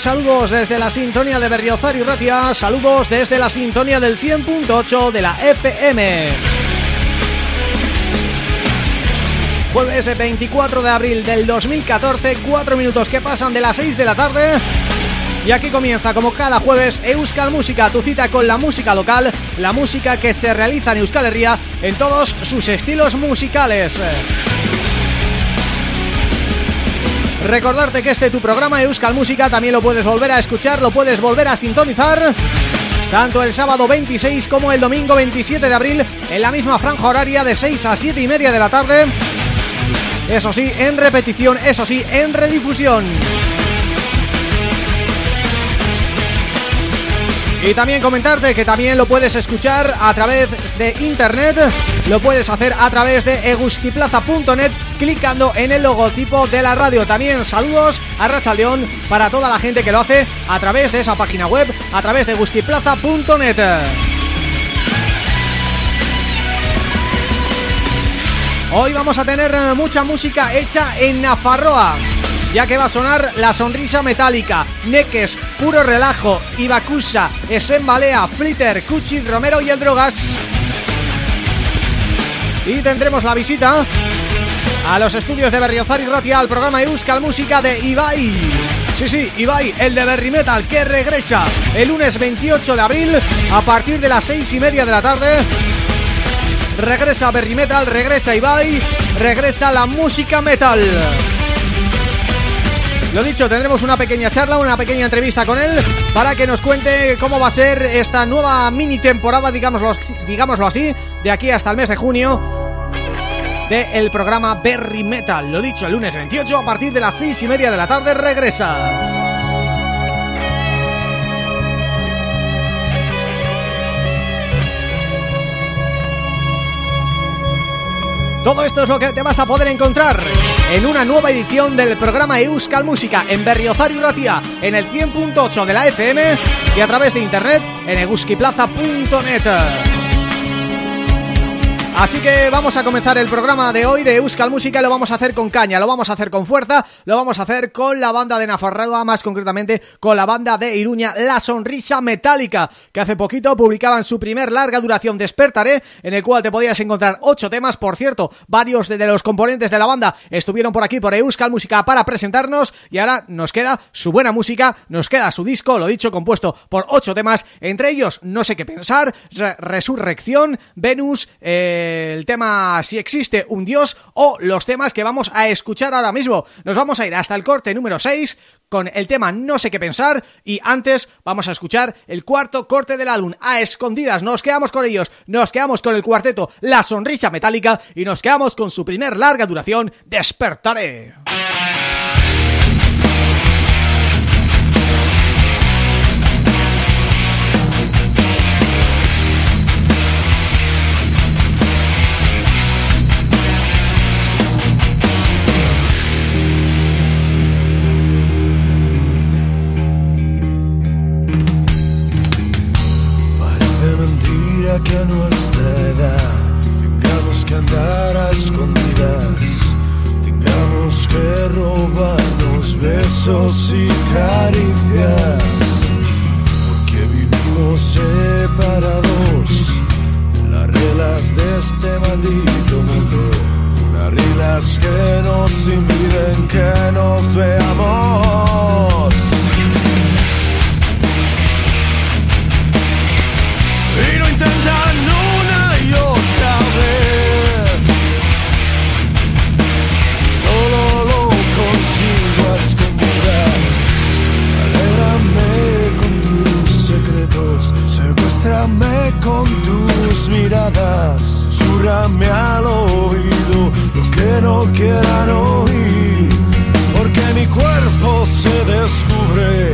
saludos desde la sintonía de Berriozar y Ratia, saludos desde la sintonía del 100.8 de la FM. Jueves 24 de abril del 2014, 4 minutos que pasan de las 6 de la tarde y aquí comienza como cada jueves Euskal Música, tu cita con la música local, la música que se realiza en Euskal Herria en todos sus estilos musicales. Recordarte que este tu programa Euskal Música también lo puedes volver a escuchar, lo puedes volver a sintonizar tanto el sábado 26 como el domingo 27 de abril en la misma franja horaria de 6 a 7 y media de la tarde. Eso sí, en repetición, eso sí, en redifusión. Y también comentarte que también lo puedes escuchar a través de internet Lo puedes hacer a través de eguskiplaza.net Clicando en el logotipo de la radio También saludos a Racha León para toda la gente que lo hace A través de esa página web, a través de eguskiplaza.net Hoy vamos a tener eh, mucha música hecha en Nafarroa ya que va a sonar La Sonrisa Metálica, Neques, Puro Relajo, Ibacusa, Esembalea, Flitter, Cuchi, Romero y El Drogas. Y tendremos la visita a los estudios de Berriozar y Ratia al programa Euskal Música de Ibai. Sí, sí, Ibai, el de Berry Metal, que regresa el lunes 28 de abril a partir de las seis y media de la tarde. Regresa Berry Metal, regresa Ibai, regresa la música metal. Lo dicho, tendremos una pequeña charla, una pequeña entrevista con él para que nos cuente cómo va a ser esta nueva mini temporada, digámoslo, digámoslo así, de aquí hasta el mes de junio del programa Berry Metal. Lo dicho, el lunes 28 a partir de las seis y media de la tarde regresa. Todo esto es lo que te vas a poder encontrar en una nueva edición del programa Euskal Música en Berriozar y Ratia en el 100.8 de la FM y a través de internet en eguskiplaza.net. Así que vamos a comenzar el programa de hoy de Euskal Música. Lo vamos a hacer con caña, lo vamos a hacer con fuerza, lo vamos a hacer con la banda de Nafarroa, más concretamente con la banda de Iruña, La Sonrisa Metálica, que hace poquito publicaban su primer larga duración Despertaré, en el cual te podías encontrar ocho temas, por cierto, varios de los componentes de la banda estuvieron por aquí por Euskal Música para presentarnos y ahora nos queda su buena música, nos queda su disco, lo dicho, compuesto por ocho temas, entre ellos No sé qué pensar, Resurrección, Venus, eh el tema Si existe un dios o los temas que vamos a escuchar ahora mismo. Nos vamos a ir hasta el corte número 6 con el tema No sé qué pensar y antes vamos a escuchar el cuarto corte del álbum a escondidas. Nos quedamos con ellos, nos quedamos con el cuarteto La Sonrisa Metálica y nos quedamos con su primer larga duración Despertaré. Besos y caricias, porque vivimos separados las reglas de este maldito mundo, unas reglas que nos impiden que nos veamos. Secuéstrame con tus miradas. Susurrame al oído lo que no quieran oír. Porque mi cuerpo se descubre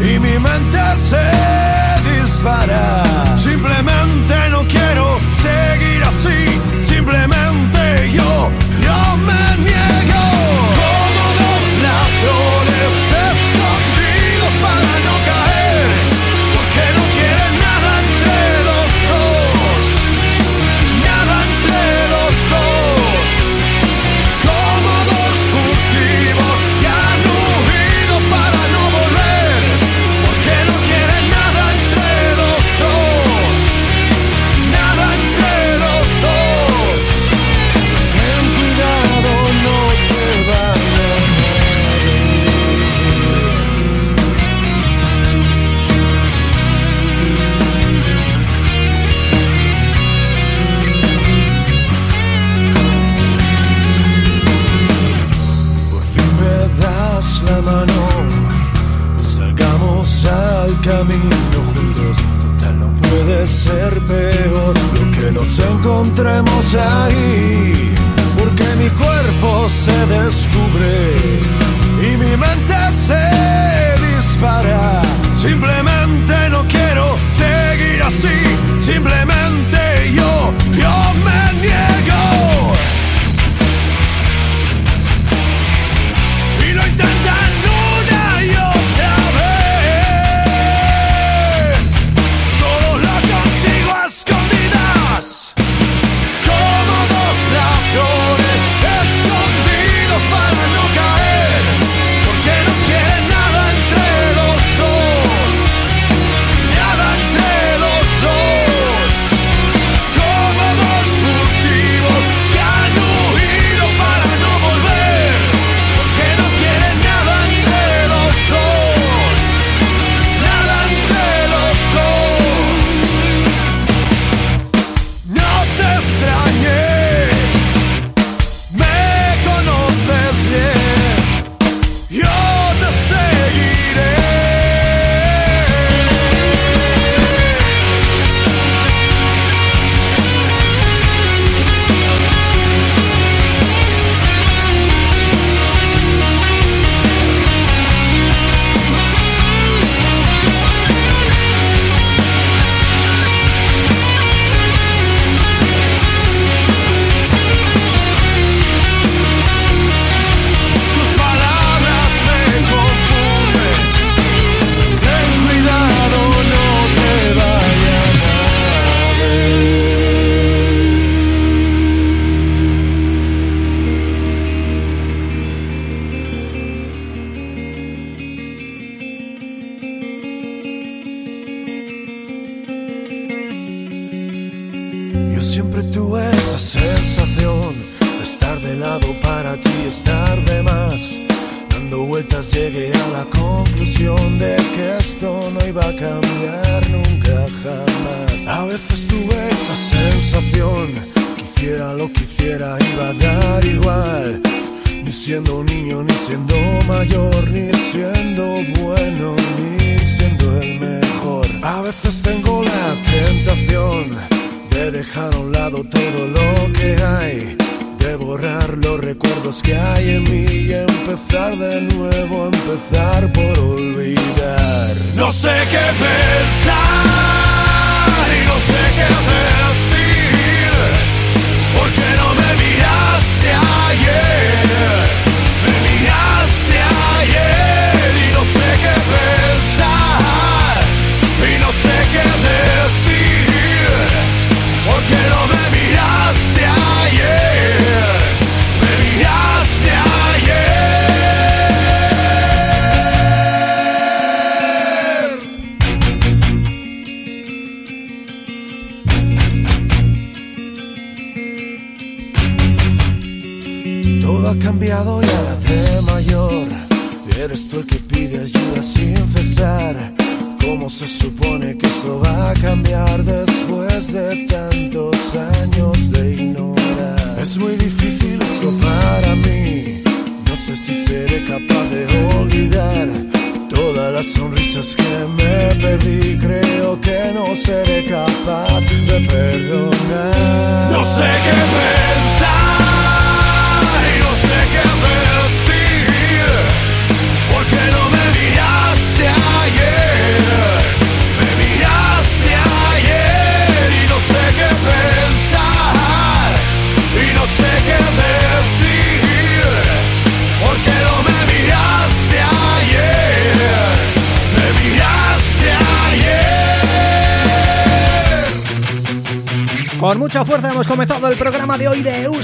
y mi mente se dispara.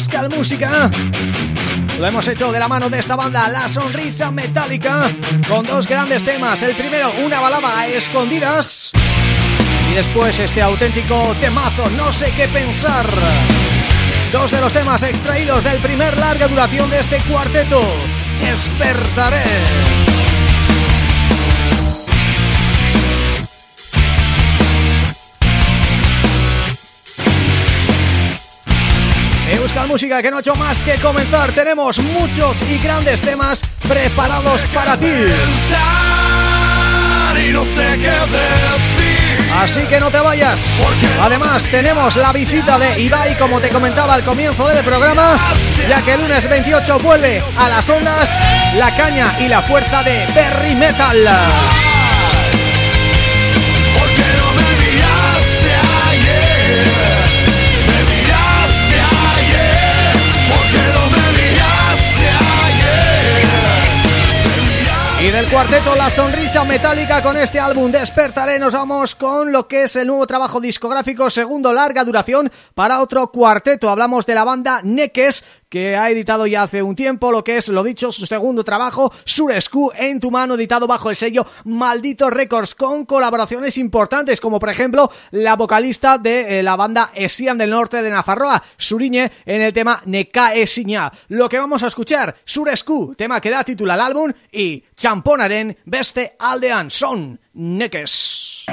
Euskal Música. Lo hemos hecho de la mano de esta banda, La Sonrisa Metálica Con dos grandes temas. El primero, una balada a escondidas. Y después este auténtico temazo, No sé qué pensar. Dos de los temas extraídos del primer larga duración de este cuarteto Despertaré Música que no ha hecho más que comenzar. Tenemos muchos y grandes temas preparados para ti. y no sé qué decir. Así que no te vayas. Además tenemos la visita de Ibai Como te comentaba al comienzo del programa Ya que el lunes 28 vuelve a las ondas La caña y la fuerza de Berry Metal cuarteto La Sonrisa Metálica con este álbum Despertaré nos vamos con lo que es el nuevo trabajo discográfico segundo larga duración para otro cuarteto. Hablamos de la banda Neques que ha editado ya hace un tiempo lo que es, lo dicho, su segundo trabajo, Surescu en tu mano, editado bajo el sello Maldito Records, con colaboraciones importantes, como por ejemplo la vocalista de eh, la banda Esian del Norte de Nafarroa, Suriñe, en el tema Neka Esiña. Lo que vamos a escuchar, Surescu, tema que da título al álbum, y Champonaren Beste Aldean, son Nekes.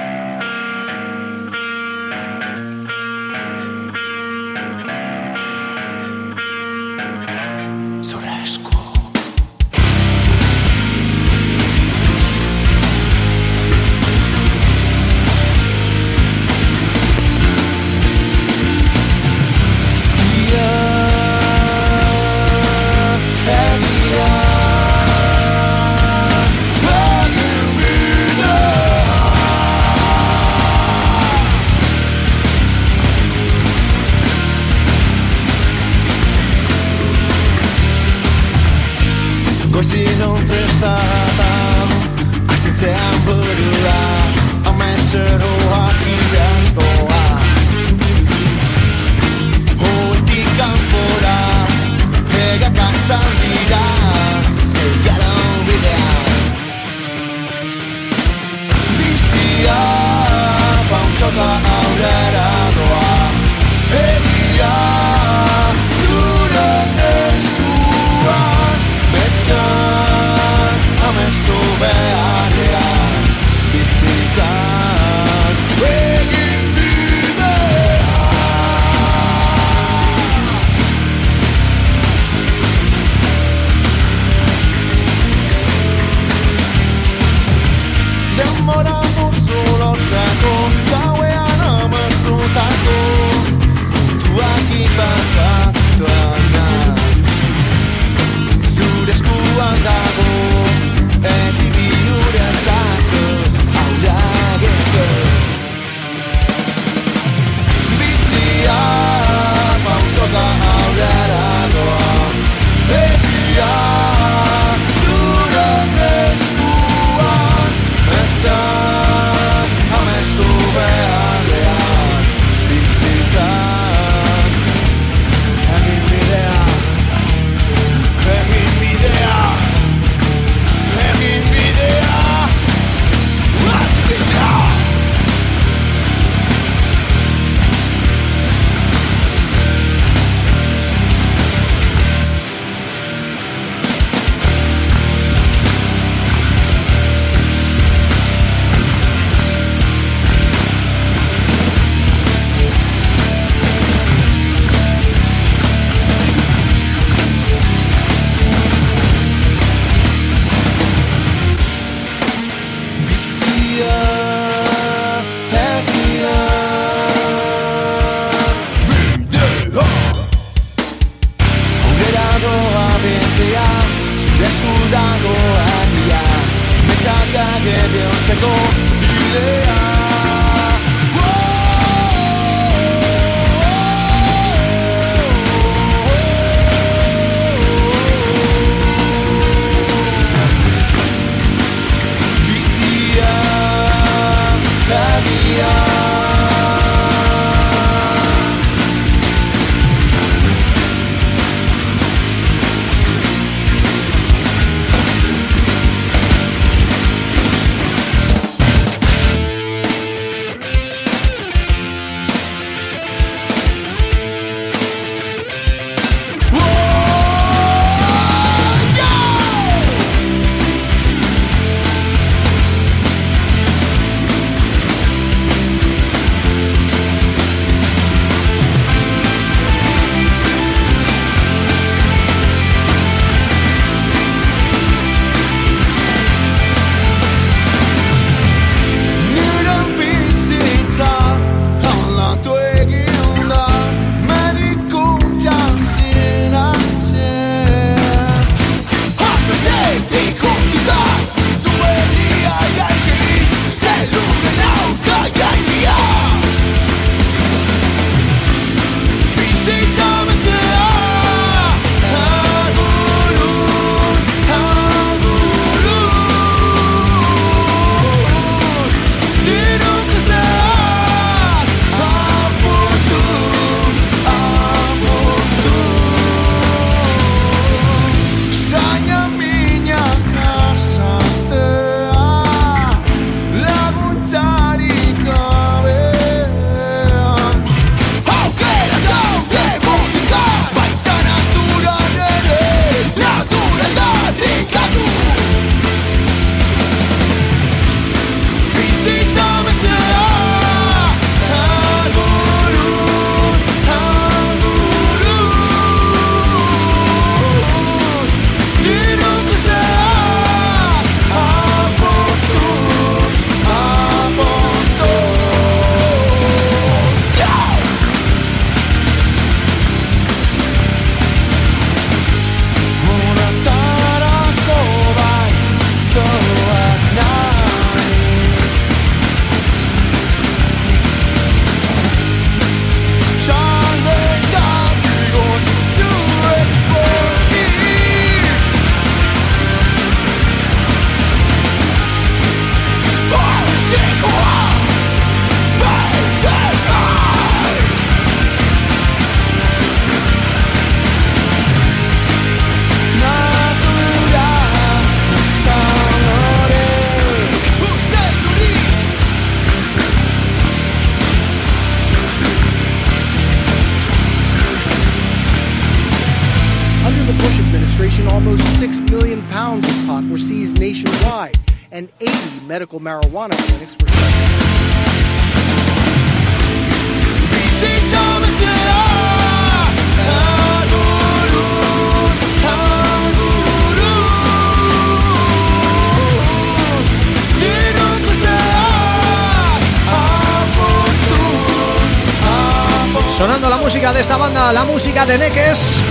La música de Neques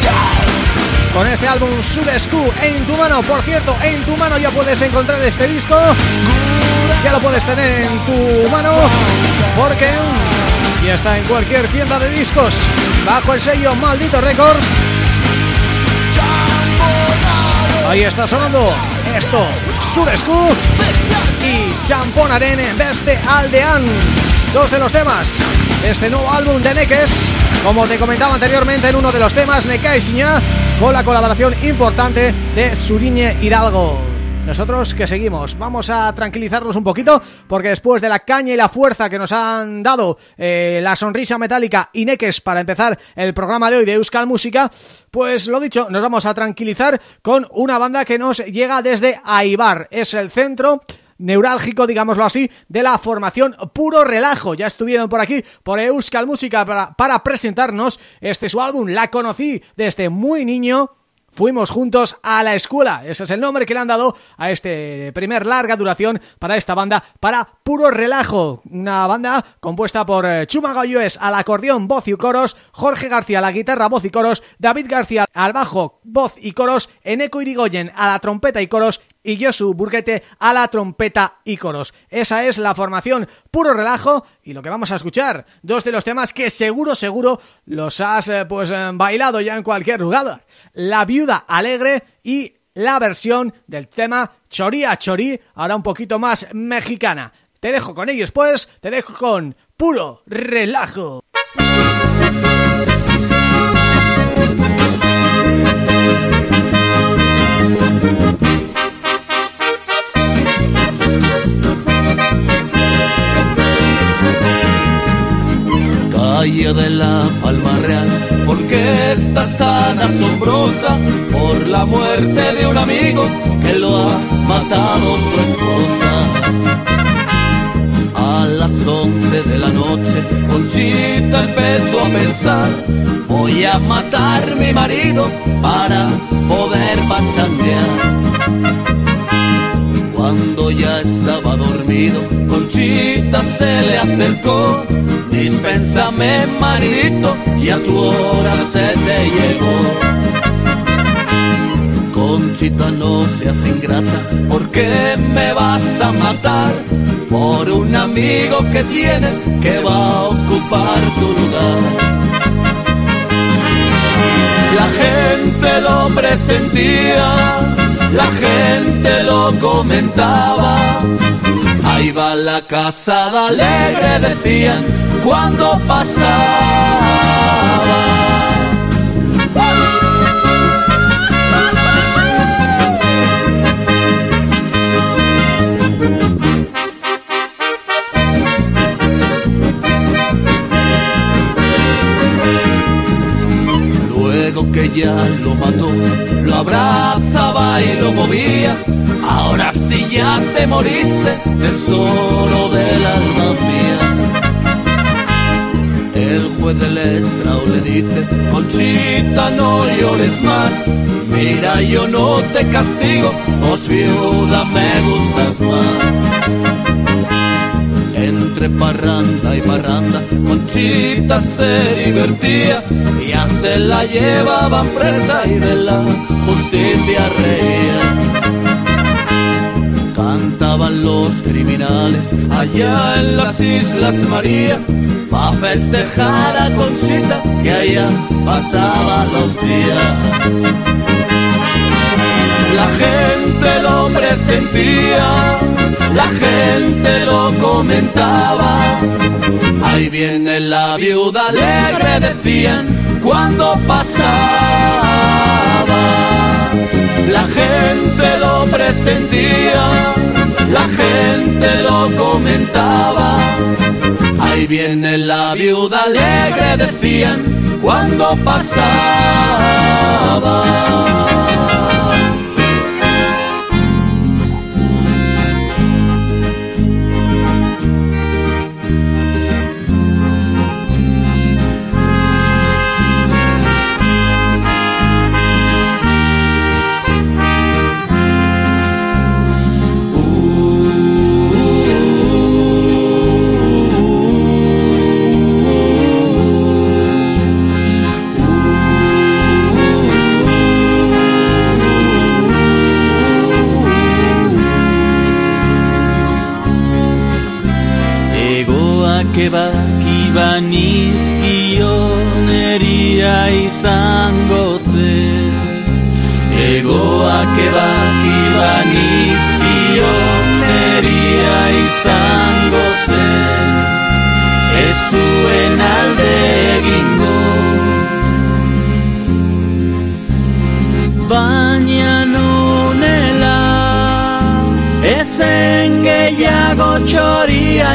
Con este álbum Subescu en tu mano. Por cierto, en tu mano ya puedes encontrar este disco. Ya lo puedes tener en tu mano Porque ya está en cualquier tienda de discos Bajo el sello Maldito Records. Ahí está sonando esto, Subescu y Champonaren de Aldean Dos de los temas. Este nuevo álbum de Neques Como te comentaba anteriormente en uno de los temas Siñá Con la colaboración importante de Suriñe Hidalgo. Nosotros que seguimos, vamos a tranquilizarnos un poquito porque después de la caña y la fuerza que nos han dado eh, la sonrisa metálica y Neques para empezar el programa de hoy de Euskal Música, pues lo dicho, nos vamos a tranquilizar con una banda que nos llega desde Aibar, es el centro neurálgico, digámoslo así, de la formación Puro Relajo. Ya estuvieron por aquí, por Euskal Música, para, presentarnos este su álbum. La conocí desde muy niño Fuimos juntos a la escuela, ese es el nombre que le han dado a este primer larga duración para esta banda, para Puro Relajo, una banda compuesta por eh, Chuma Galloes al acordeón, voz y coros, Jorge García a la guitarra, voz y coros, David García al bajo, voz y coros, Eneco Irigoyen a la trompeta y coros y Josu Burguete a la trompeta y coros. Esa es la formación Puro Relajo y lo que vamos a escuchar, dos de los temas que seguro, seguro los has eh, pues eh, bailado ya en cualquier lugar. La Viuda Alegre y la versión del tema Choría Chorí, ahora un poquito más mexicana. Te dejo con ellos pues, te dejo con Puro Relajo. Calle de la Palma Real, porque estás tan asombrosa por la muerte de un amigo que lo ha matado su esposa. A las once de la noche, Conchita empezó a pensar, voy a matar mi marido para poder pachanguear. Cuando ya estaba dormido, Conchita se le acercó. Dispénsame, maridito, y a tu hora se te llegó. Conchita, no seas ingrata, porque me vas a matar por un amigo que tienes que va a ocupar tu lugar. La gente lo presentía la gente lo comentaba. Ahí va la casada alegre, decían cuando pasaba. Ya lo mató, lo abrazaba y lo movía. Ahora sí ya te moriste, tesoro del alma mía. El juez del estrado le dice, Conchita no llores más, mira yo no te castigo, vos viuda me gustas más entre parranda y parranda, Conchita se divertía, y ya se la llevaban presa y de la justicia reía. Cantaban los criminales allá en las Islas María, pa' festejar a Conchita que allá pasaba los días. La gente lo presentía la gente lo comentaba. Ahí viene la viuda alegre, decían cuando pasaba. La gente lo presentía, la gente lo comentaba. Ahí viene la viuda alegre, decían cuando pasaba.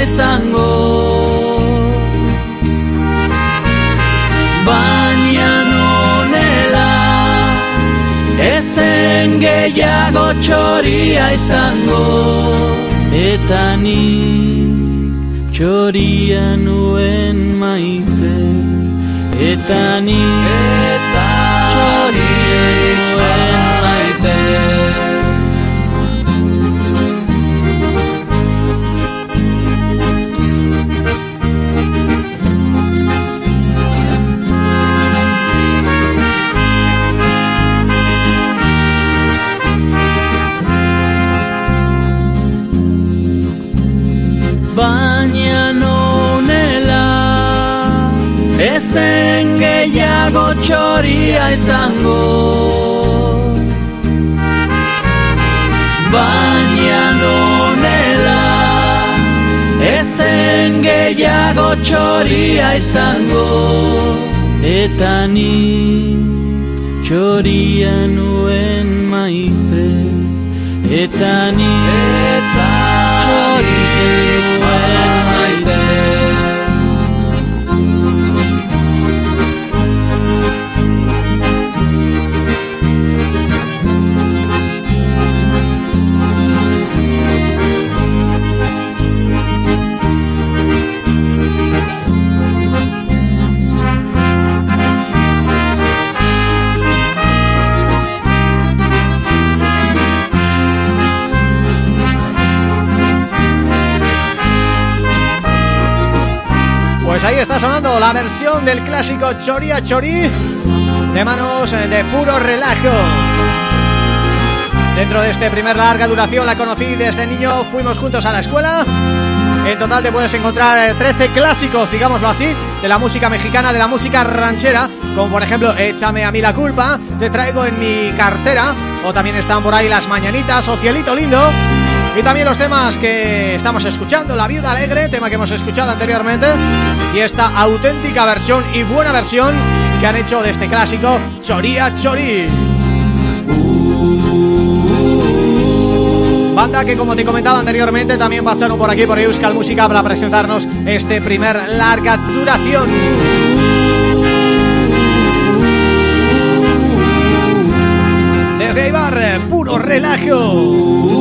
Izango. Baina nunela Ezen gehiago txoria izango. Eta ni txoria nuen maite Eta ni Ezen gehiago txoria izango Baina nonela Ezen gehiago txoria izango Eta ni txoria nuen maite Eta ni Eta txoria está sonando la versión del clásico Choria Chori de manos eh, de puro relajo. Dentro de este primer larga duración la conocí desde niño, fuimos juntos a la escuela. En total te puedes encontrar eh, 13 clásicos, digámoslo así, de la música mexicana, de la música ranchera, como por ejemplo Échame a mí la culpa, Te traigo en mi cartera, o también están por ahí Las Mañanitas o Cielito Lindo, y también los temas que estamos escuchando, La Viuda Alegre, tema que hemos escuchado anteriormente, y esta auténtica versión y buena versión que han hecho de este clásico Choría Chorí. Banda que como te comentaba anteriormente también pasaron por aquí por Euskal Música para presentarnos este primer larga duración. Desde Ibar, eh, puro relajo.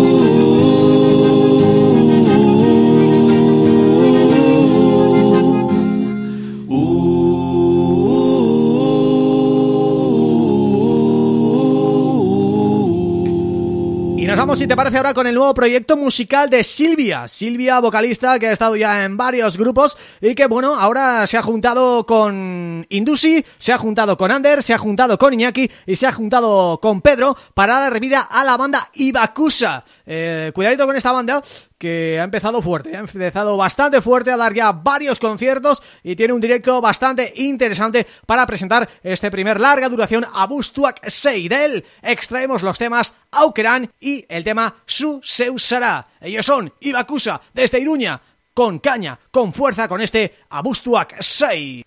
Nos vamos, si te parece, ahora con el nuevo proyecto musical de Silvia. Silvia, vocalista, que ha estado ya en varios grupos y que, bueno, ahora se ha juntado con Indusi, se ha juntado con Ander, se ha juntado con Iñaki y se ha juntado con Pedro para dar vida a la banda Ibakusa. Eh, cuidadito con esta banda que ha empezado fuerte, ha empezado bastante fuerte a dar ya varios conciertos y tiene un directo bastante interesante para presentar este primer larga duración Abustuak Seidel. Extraemos los temas Aukeran y el tema Su Seusará. Ellos son Ibakusa desde Iruña, con caña, con fuerza con este Abustuak 6.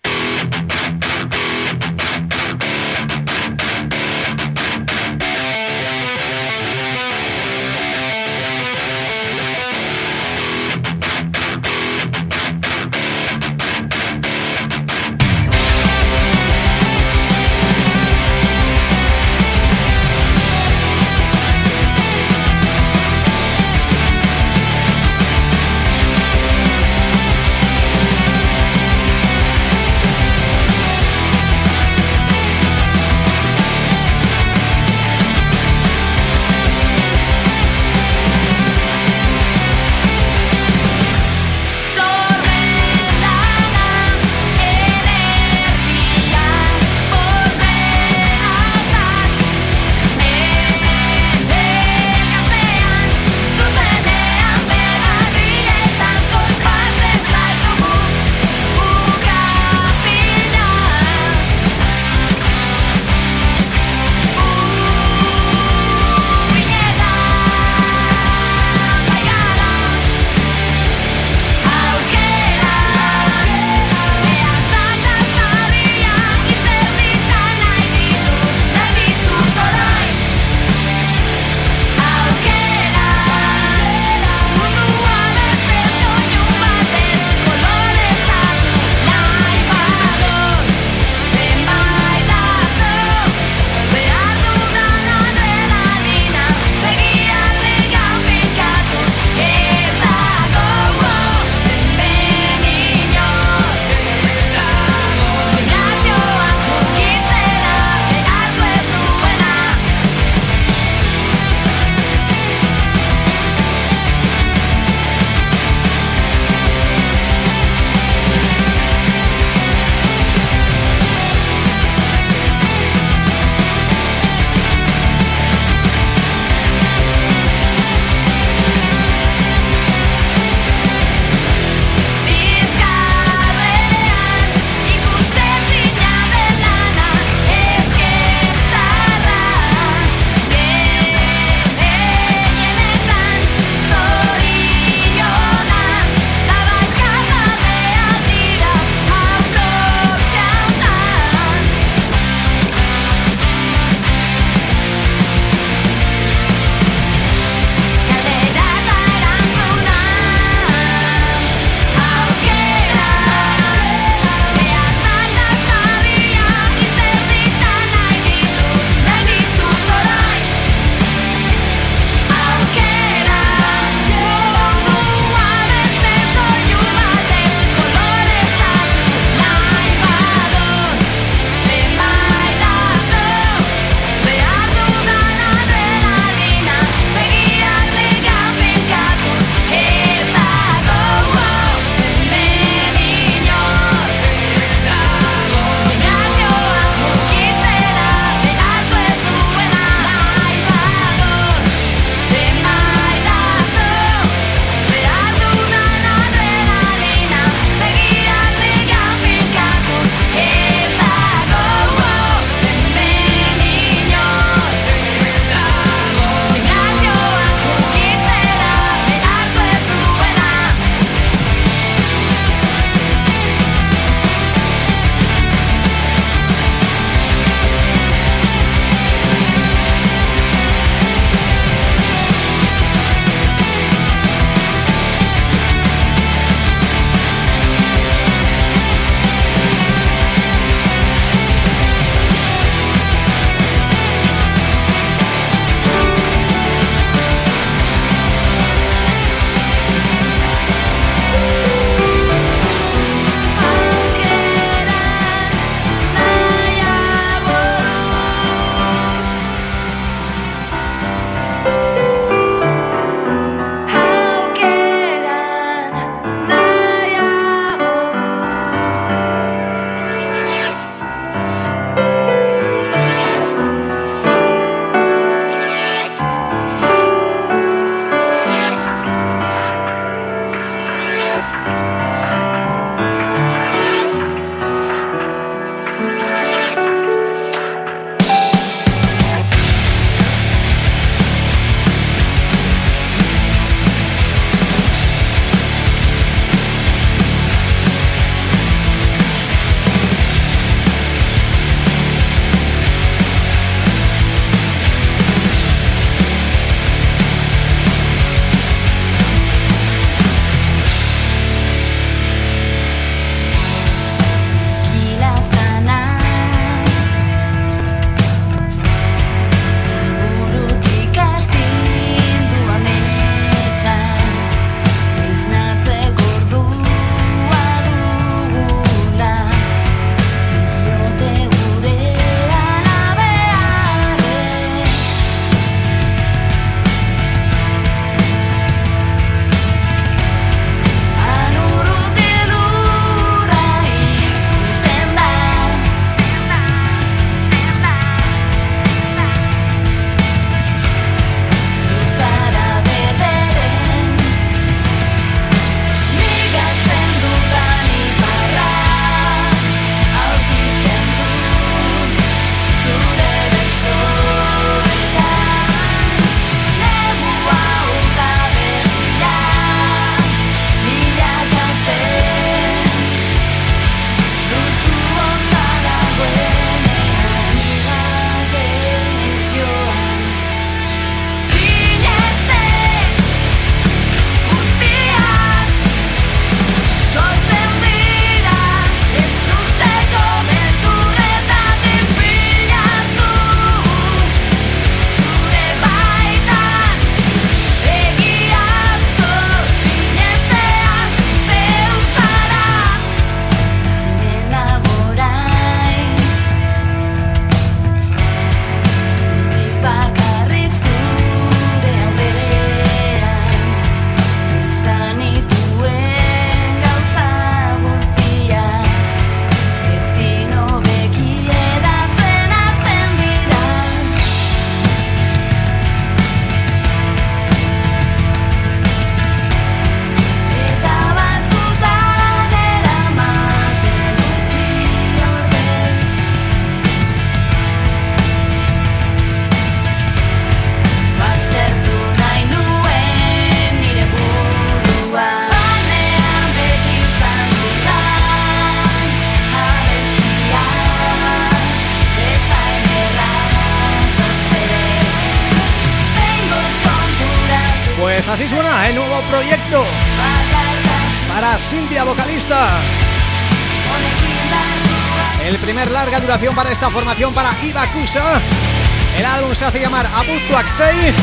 El álbum se hace llamar Abutu Axei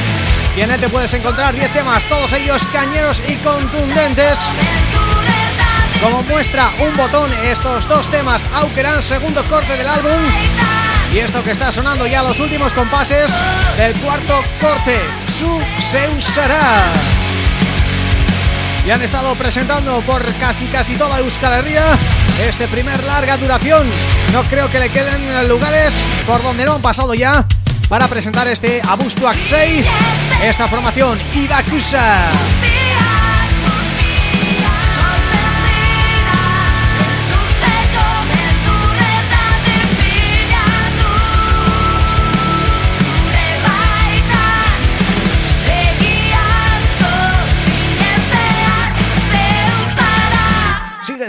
y en él te puedes encontrar 10 temas, todos ellos cañeros y contundentes. Como muestra un botón, estos dos temas Aukeran, segundo corte del álbum y esto que está sonando ya los últimos compases del cuarto corte, Su Seusará. Y han estado presentando por casi casi toda Euskal Herria este primer larga duración. No creo que le queden lugares por donde no han pasado ya para presentar este Abustu Axei, esta formación Ibakusa.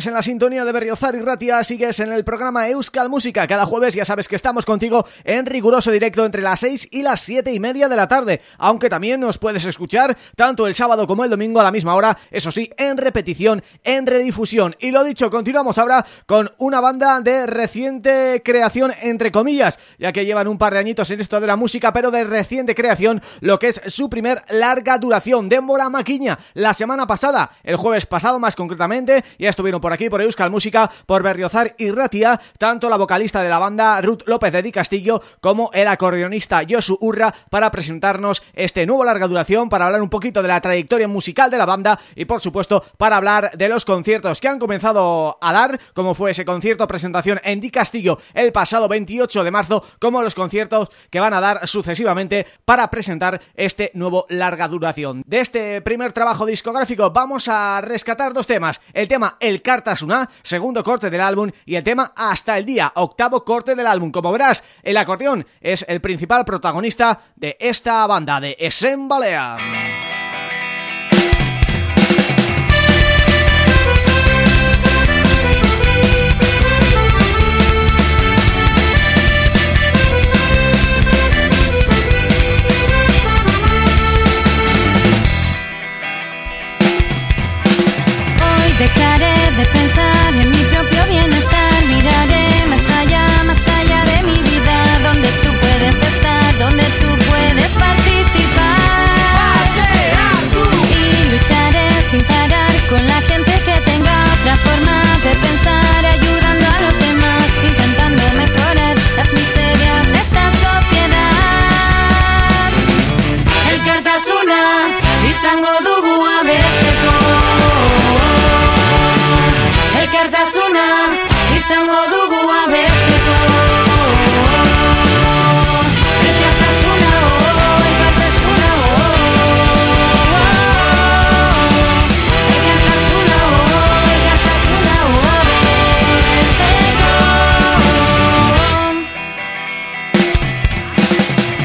En la sintonía de Berriozar y Ratia, sigues en el programa Euskal Música. Cada jueves ya sabes que estamos contigo en riguroso directo entre las 6 y las 7 y media de la tarde, aunque también nos puedes escuchar tanto el sábado como el domingo a la misma hora, eso sí, en repetición, en redifusión. Y lo dicho, continuamos ahora con una banda de reciente creación, entre comillas, ya que llevan un par de añitos en esto de la música, pero de reciente creación, lo que es su primer larga duración, Débora Maquiña, la semana pasada, el jueves pasado más concretamente, ya estuvieron por aquí, por Euskal Música, por Berriozar y Ratia, tanto la vocalista de la banda Ruth López de Di Castillo como el acordeonista Josu Urra para presentarnos este nuevo larga duración, para hablar un poquito de la trayectoria musical de la banda y por supuesto para hablar de los conciertos que han comenzado a dar, como fue ese concierto presentación en Di Castillo el pasado 28 de marzo, como los conciertos que van a dar sucesivamente para presentar este nuevo larga duración. De este primer trabajo discográfico vamos a rescatar dos temas, el tema El Car una segundo corte del álbum y el tema Hasta el Día, octavo corte del álbum. Como verás, el acordeón es el principal protagonista de esta banda de Esen Dejaré de pensar en mi propio bienestar, miraré más allá, más allá de mi vida, donde tú puedes estar, donde tú puedes participar. Y lucharé sin parar con la gente que tenga otra forma de pensar, ayudando elkartasuna izango dugu abesteko elkartasuna oh, elkartasuna oh, elkartasuna oh, elkartasuna oh, abesteko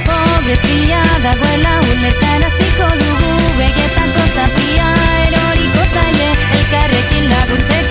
Pobrezia dagoela ulertaraziko dugu begetako zapia eroriko zaie elkarrekin laguntzeko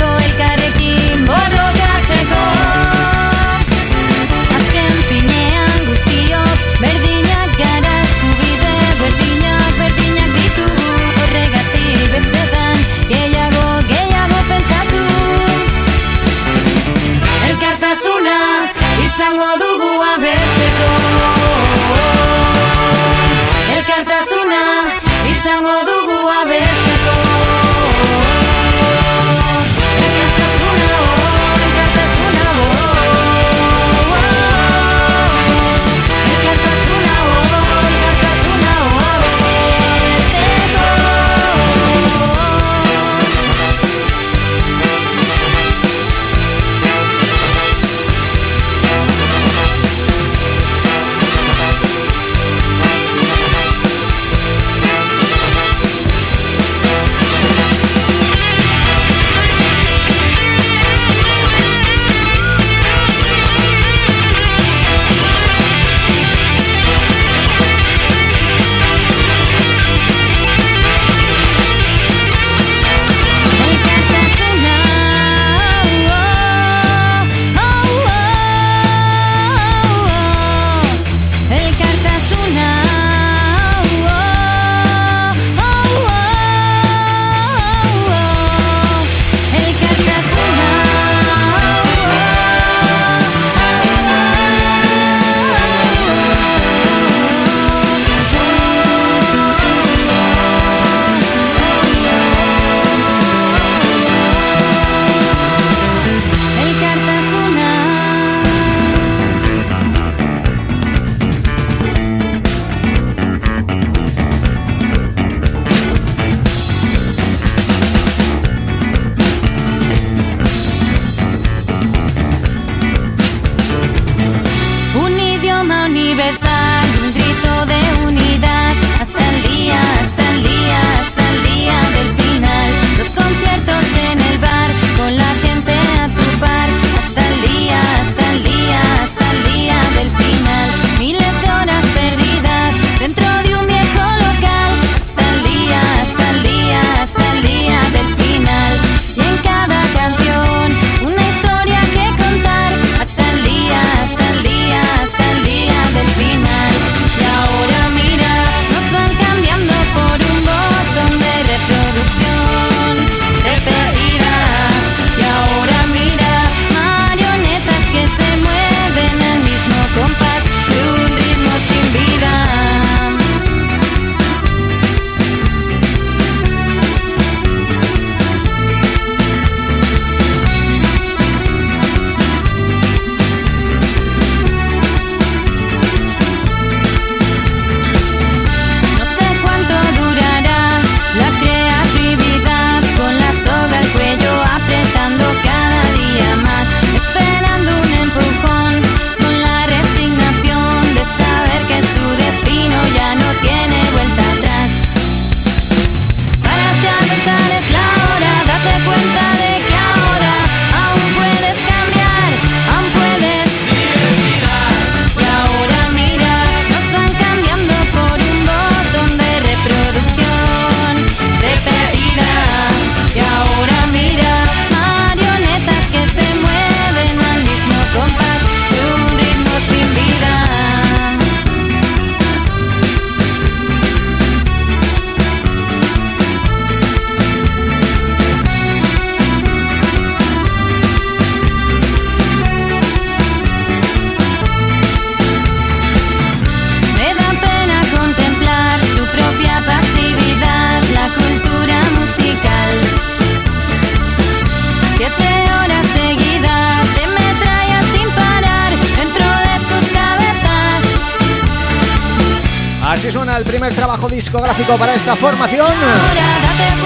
discográfico para esta formación.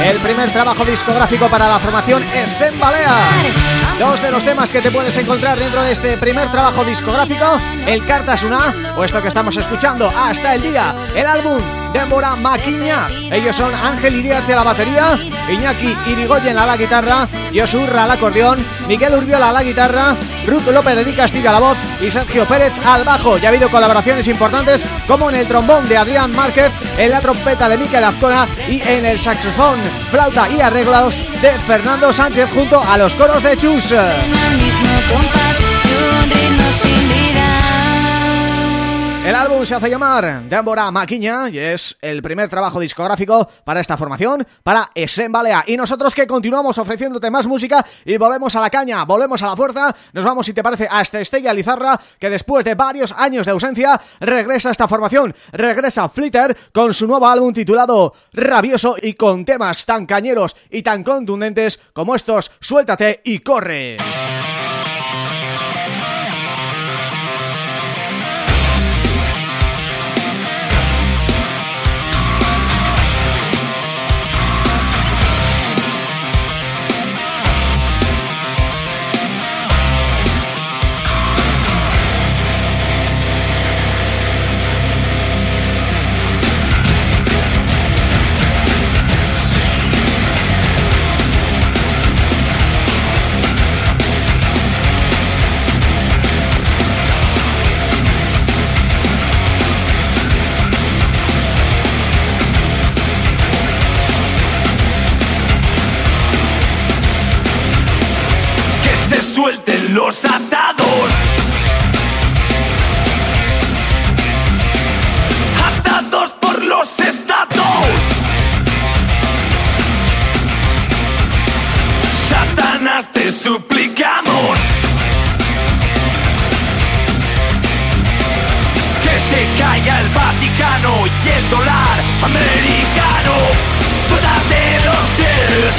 El primer trabajo discográfico para la formación es En Balea. Dos de los temas que te puedes encontrar dentro de este primer trabajo discográfico El Cartas Una, o esto que estamos escuchando Hasta el Día, el álbum Débora Maquiña. Ellos son Ángel Iriarte a la batería Iñaki Irigoyen a la guitarra Yosurra al acordeón Miguel Urbiola a la guitarra Ruth López de Castillo a la voz y Sergio Pérez al bajo. Ya ha habido colaboraciones importantes como en el trombón de Adrián Márquez En la trompeta de Miquel Azcona y en el saxofón, flauta y arreglos de Fernando Sánchez junto a los coros de Chus El álbum se hace llamar Débora Maquiña y es el primer trabajo discográfico para esta formación, para Esen Balea. Y nosotros que continuamos ofreciéndote más música y volvemos a la caña, volvemos a la fuerza, nos vamos, si te parece, hasta Estella Lizarra, que después de varios años de ausencia regresa a esta formación, regresa Flitter con su nuevo álbum titulado Rabioso y con temas tan cañeros y tan contundentes como estos Suéltate y corre. Los atados. Atados por los estados. Satanás, te suplicamos. Que se caiga el Vaticano y el dólar americano. Suéltate los pies,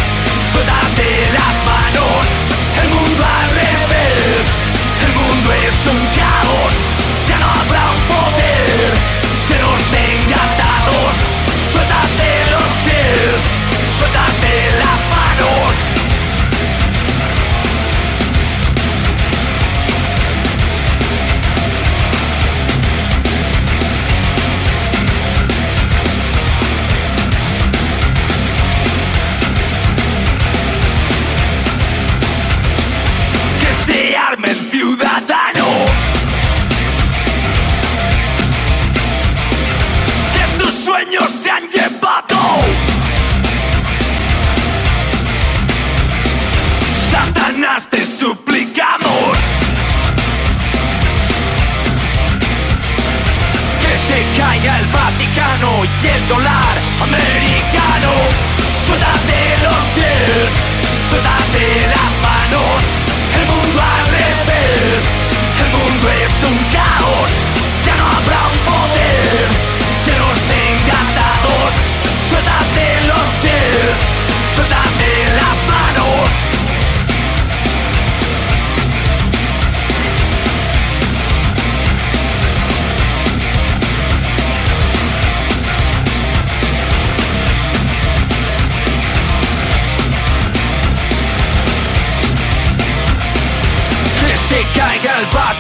suéltate las manos. El mundo el mundo es un caos.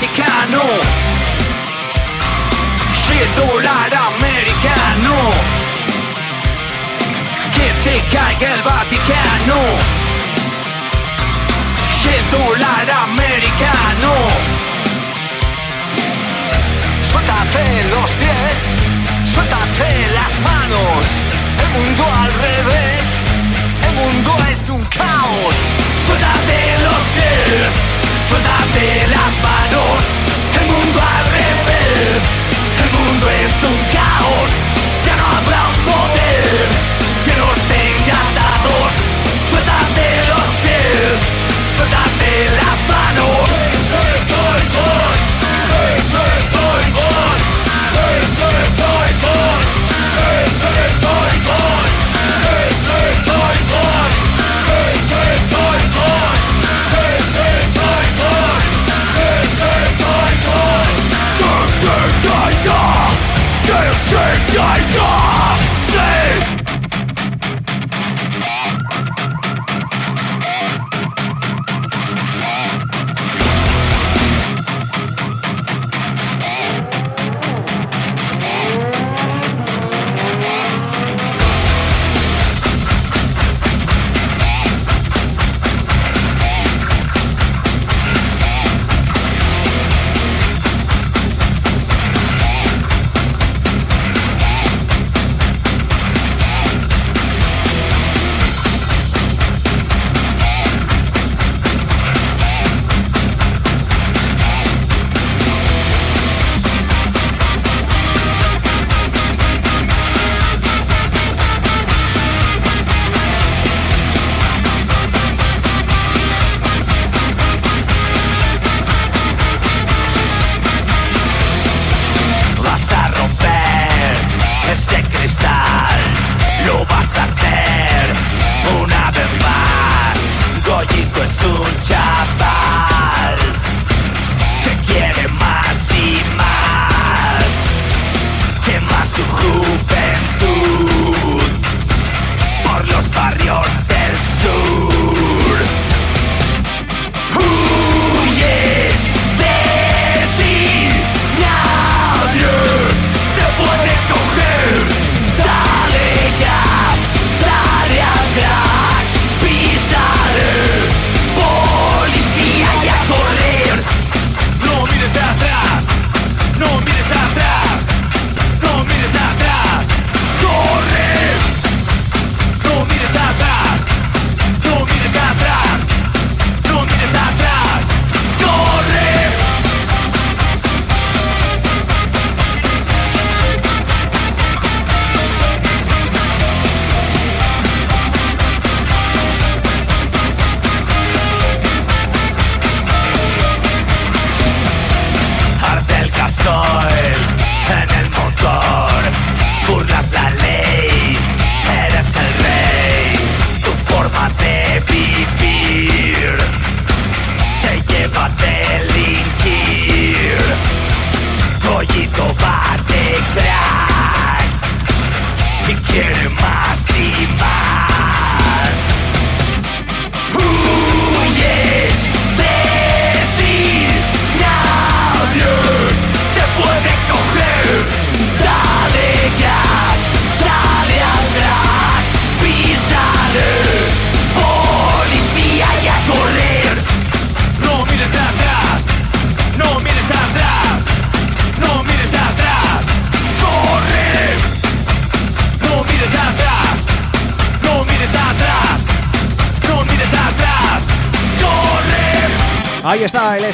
Vaticano. 100 dólar americano. Que se caiga el Vaticano. 100 dólar americano. Suéltate los pies, suéltate las manos. El mundo al revés, el mundo es un caos. Suéltate los pies. Suéltate las manos, el mundo al revés, el mundo es un caos.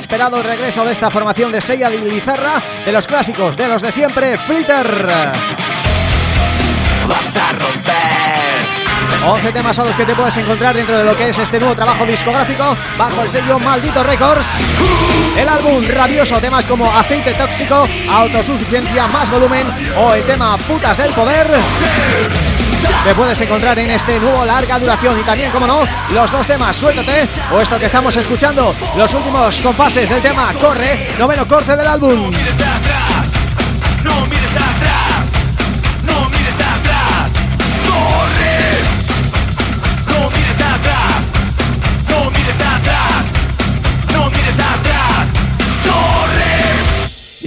El esperado regreso de esta formación de Estella de Lizarra De los clásicos, de los de siempre, Flitter. Vas a romper. 11 temas son los que te puedes encontrar dentro de lo que es este nuevo trabajo discográfico Bajo el sello Maldito Records. El álbum rabioso, temas como Aceite Tóxico, Autosuficiencia, Más Volumen O el tema Putas del Poder te puedes encontrar en este nuevo larga duración y también, como no, los dos temas Suéltate o esto que estamos escuchando, los últimos compases del tema Corre, noveno corte del álbum.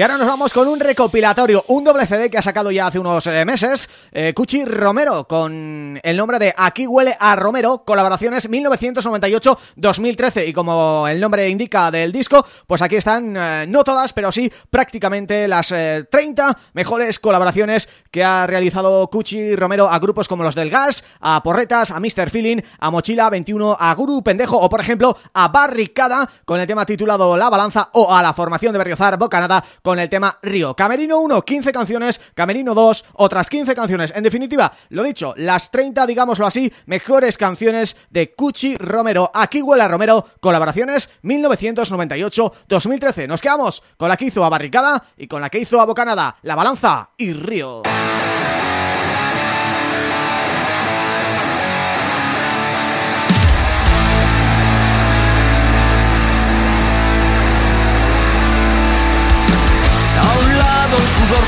Y ahora nos vamos con un recopilatorio, un doble CD que ha sacado ya hace unos eh, meses, eh, Cuchi Romero, con el nombre de Aquí huele a Romero, colaboraciones 1998-2013 y como el nombre indica del disco, pues aquí están, eh, no todas, pero sí prácticamente las 30 mejores colaboraciones que ha realizado Cuchi Romero a grupos como los del Gas, a Porretas, a Mr. Feeling, a Mochila 21, a Guru Pendejo o por ejemplo a Barricada con el tema titulado La Balanza o a la formación de Berriozar Bocanada con el tema Río. Camerino 1, 15 canciones, Camerino 2, otras 15 canciones. En definitiva, lo dicho, las 30, digámoslo así, mejores canciones de Cuchi Romero. Aquí huele a Romero, colaboraciones 1998-2013. Nos quedamos con la que hizo a Barricada y con la que hizo a Bocanada, La Balanza y Río.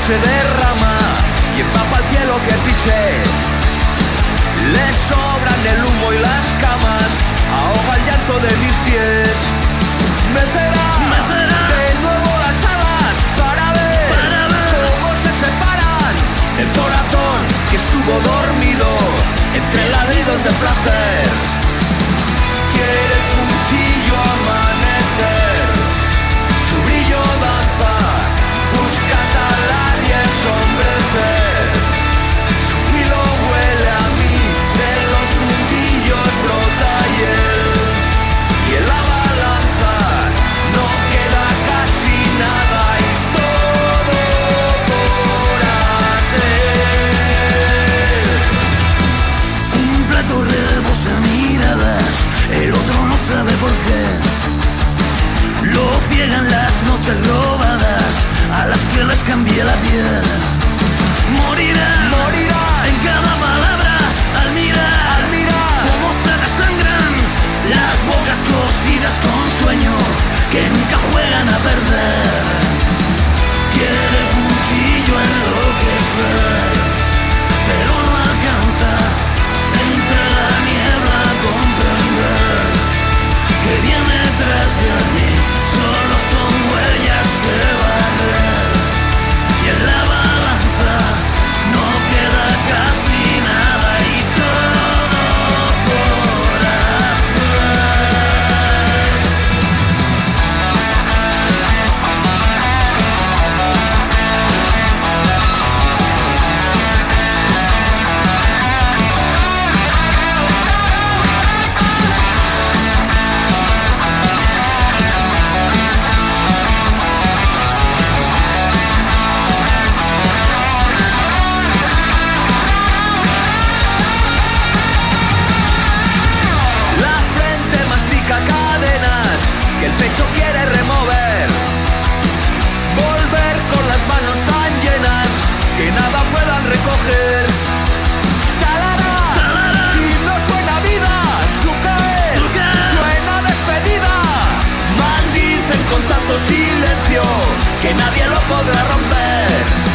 Se derrama y empapa el cielo que pise. Le sobran el humo y las camas, ahoga el llanto de mis pies. Mecerá, de nuevo las alas para ver, para ver cómo se separan el corazón que estuvo dormido entre ladridos de placer. Noches robadas a las que les cambié la piel. Morirá, morirá en cada palabra al mirar, al mirar cómo se desangran las bocas cosidas con sueño que nunca juegan a perder. Quiere cuchillo enloquecer, silencio que nadie lo podrá romper.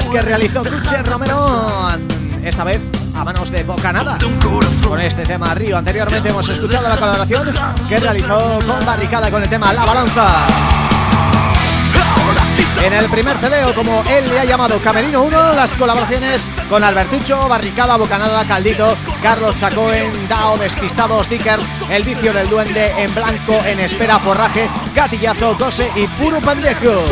Colaboraciones que realizó Cuche Romero Esta vez a manos de Bocanada Con este tema Río Anteriormente hemos escuchado la colaboración que realizó con Barricada con el tema La Balanza. En el primer CD o como él le ha llamado Camerino 1 Las colaboraciones con Albertucho, Barricada, Bocanada, Caldito Carlos Chacoen, Dao, Despistados, Stickers El Vicio del Duende, En Blanco, En Espera, Forraje Gatillazo, Cose y Puro Pendejo.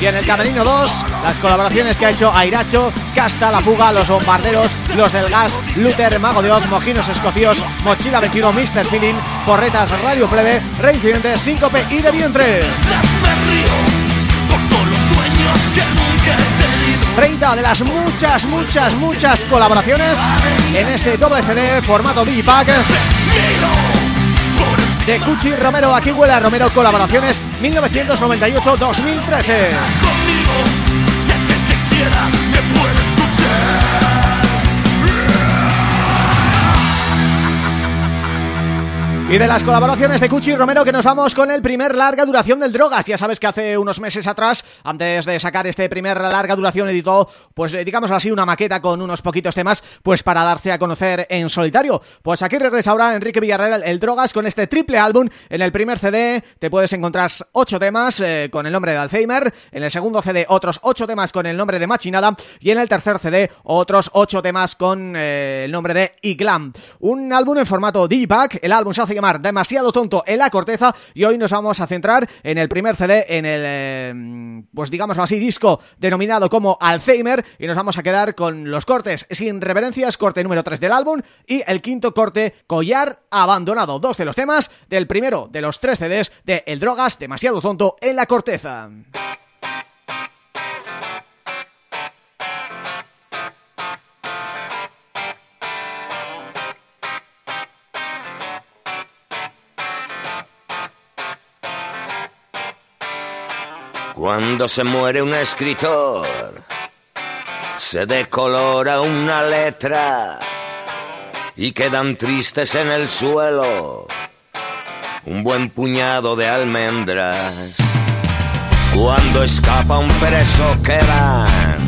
Y en el Camerino 2, las colaboraciones que ha hecho Airacho, Casta, La Fuga, Los Bombarderos, Los del Gas, Luther, Mago de Oz, Mojinos Escocios, Mochila 21, Mr. Feeling, Porretas, Radio Plebe, Reincidente, Síncope y De Vientre. me río por todos los sueños que nunca he tenido. 30 de las muchas, muchas, muchas colaboraciones en este doble CD formato Digipack de Cuchi Romero, aquí huele a Romero Colaboraciones 1998-2013. Y de las colaboraciones de Cuchi y Romero que nos vamos con el primer larga duración del Drogas. Ya sabes que hace unos meses atrás, antes de sacar este primer larga duración editó, pues eh, digamos así, una maqueta con unos poquitos temas, pues para darse a conocer en solitario. Pues aquí regresa ahora Enrique Villarreal, el Drogas, con este triple álbum. En el primer CD te puedes encontrar ocho temas eh, con el nombre de Alzheimer, en el segundo CD otros ocho temas con el nombre de Machinada y en el tercer CD otros ocho temas con eh, el nombre de Iglam. Un álbum en formato Digipack, el álbum se hace Demasiado Tonto en la Corteza y hoy nos vamos a centrar en el primer CD, en el, eh, pues digámoslo así, disco denominado como Alzheimer y nos vamos a quedar con los cortes sin reverencias, corte número 3 del álbum y el quinto corte, Collar Abandonado, dos de los temas del primero de los tres CDs de El Drogas, Demasiado Tonto en la Corteza. Cuando se muere un escritor, se decolora una letra y quedan tristes en el suelo un buen puñado de almendras. Cuando escapa un preso quedan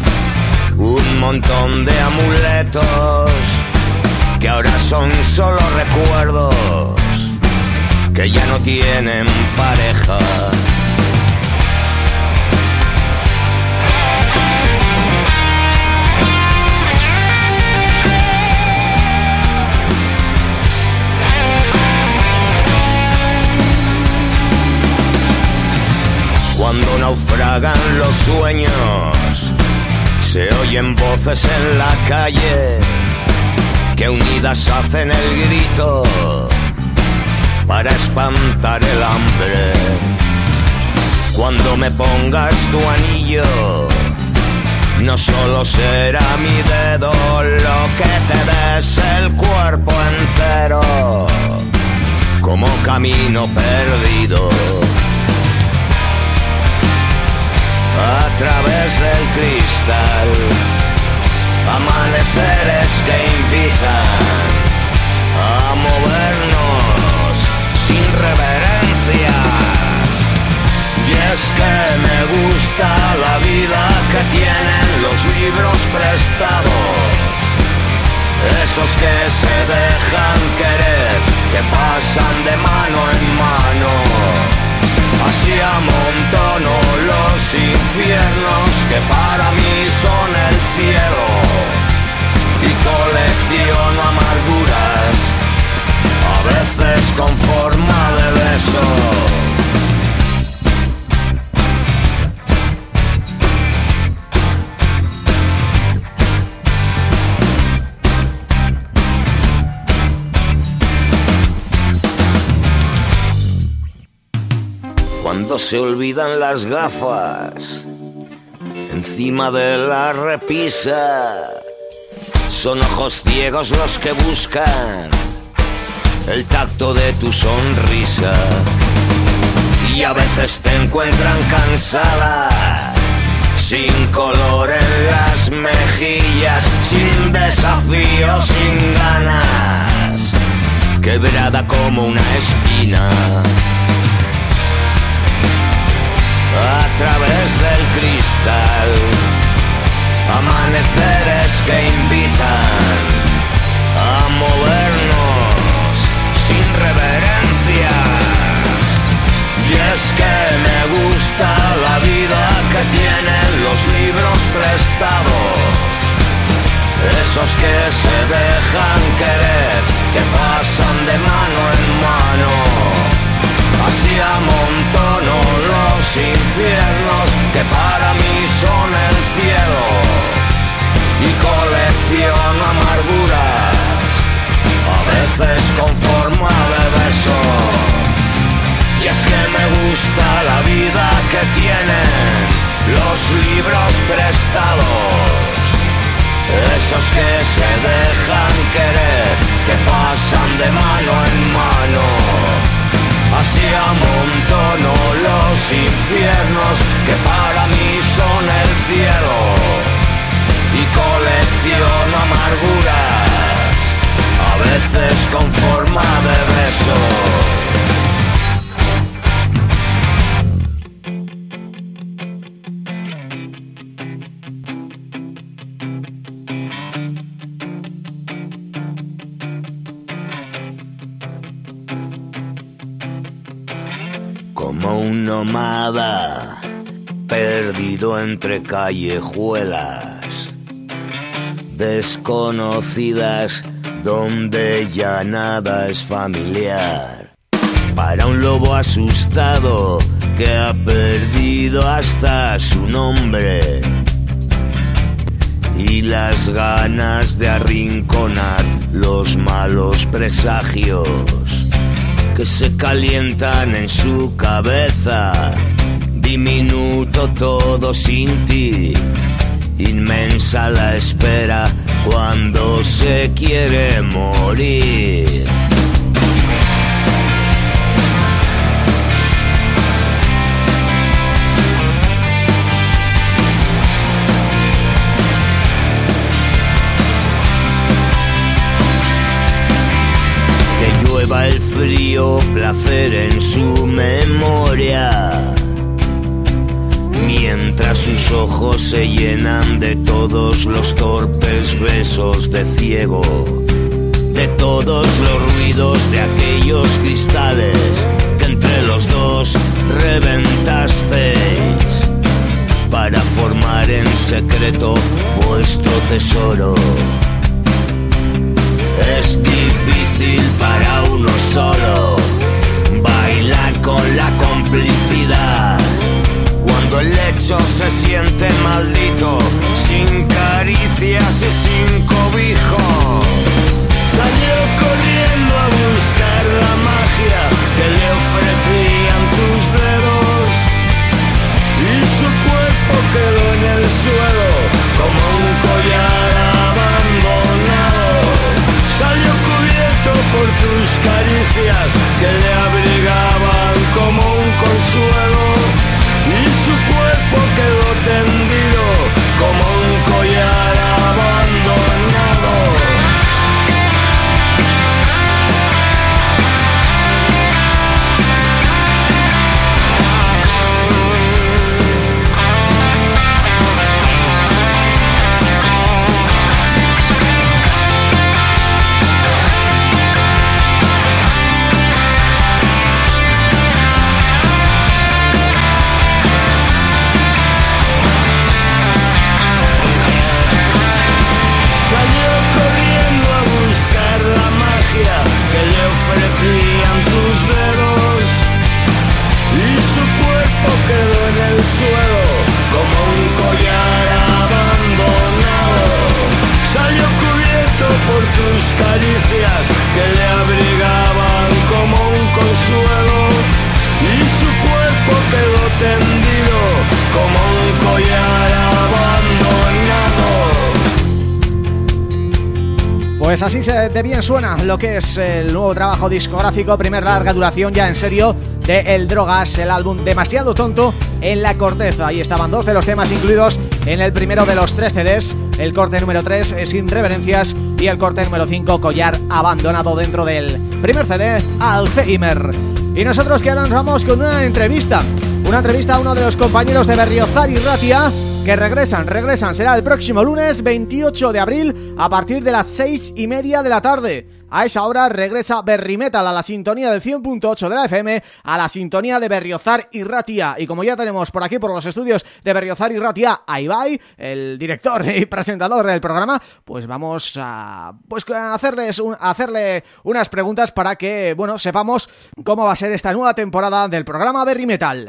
un montón de amuletos que ahora son solo recuerdos que ya no tienen pareja. Cuando naufragan los sueños, se oyen voces en la calle que unidas hacen el grito para espantar el hambre. Cuando me pongas tu anillo, no solo será mi dedo lo que te des el cuerpo entero, como camino perdido. A través del cristal, amaneceres que invitan a movernos sin reverencias. Y es que me gusta la vida que tienen los libros prestados. Esos que se dejan querer, que pasan de mano en mano. Así amontono los infiernos que para mí son el cielo y colecciono amarguras, a veces con forma de beso. Se olvidan las gafas encima de la repisa, son ojos ciegos los que buscan el tacto de tu sonrisa. Y a veces te encuentran cansada, sin color en las mejillas, sin desafío, sin ganas, quebrada como una espina. A través del cristal, amaneceres que invitan a movernos sin reverencias. Y es que me gusta la vida que tienen los libros prestados. Esos que se dejan querer, que pasan de mano en mano. Así amontono los infiernos que para mí son el cielo y colecciono amarguras, a veces con forma de beso. Y es que me gusta la vida que tienen los libros prestados. Esos que se dejan querer, que pasan de mano en mano. Así amontono los infiernos que para mí son el cielo y colecciono amarguras, a veces con forma de beso. Perdido entre callejuelas desconocidas donde ya nada es familiar. Para un lobo asustado que ha perdido hasta su nombre y las ganas de arrinconar los malos presagios que se calientan en su cabeza. Diminuto todo sin ti, inmensa la espera cuando se quiere morir. que llueva el frío placer en su memoria. Mientras sus ojos se llenan de todos los torpes besos de ciego, de todos los ruidos de aquellos cristales que entre los dos reventasteis para formar en secreto vuestro tesoro. Es difícil para uno solo bailar con la complicidad cuando el lecho se siente maldito, sin caricias y sin cobijo. Salió corriendo a buscar la magia que le ofrecían tus dedos y su cuerpo quedó en el suelo como un collar abandonado. Salió cubierto por tus caricias que le abrigaban como un consuelo Así se, de bien suena lo que es el nuevo trabajo discográfico, primer larga duración ya en serio de El Drogas, el álbum Demasiado Tonto en la Corteza. Ahí estaban dos de los temas incluidos en el primero de los tres CDs, el corte número 3, Sin Reverencias, y el corte número 5, Collar Abandonado dentro del primer CD, Alzheimer. Y nosotros que ahora nos vamos con una entrevista, una entrevista a uno de los compañeros de Berriozar y Ratia, que regresan, regresan, será el próximo lunes 28 de abril a partir de las seis y media de la tarde. A esa hora regresa Berry Metal a la sintonía del 100.8 de la FM, a la sintonía de Berriozar y Ratia. Y como ya tenemos por aquí, por los estudios de Berriozar y Ratia, a Ibai, el director y presentador del programa, pues vamos a pues hacerles hacerle unas preguntas para que, bueno, sepamos cómo va a ser esta nueva temporada del programa Berry Metal.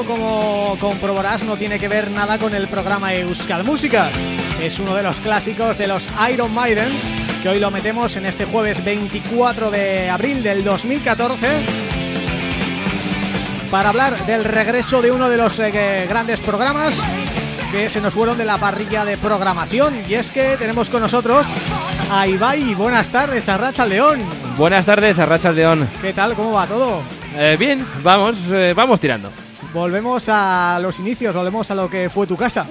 Esto, como comprobarás, no tiene que ver nada con el programa Euskal Música. Es uno de los clásicos de los Iron Maiden, que hoy lo metemos en este jueves 24 de abril del 2014 para hablar del regreso de uno de los eh, grandes programas que se nos fueron de la parrilla de programación. Y es que tenemos con nosotros a Ibai. Buenas tardes, a Racha León. Buenas tardes, Arracha León. ¿Qué tal? ¿Cómo va todo? Eh, bien, vamos, eh, vamos tirando. Volvemos a los inicios, volvemos a lo que fue tu casa.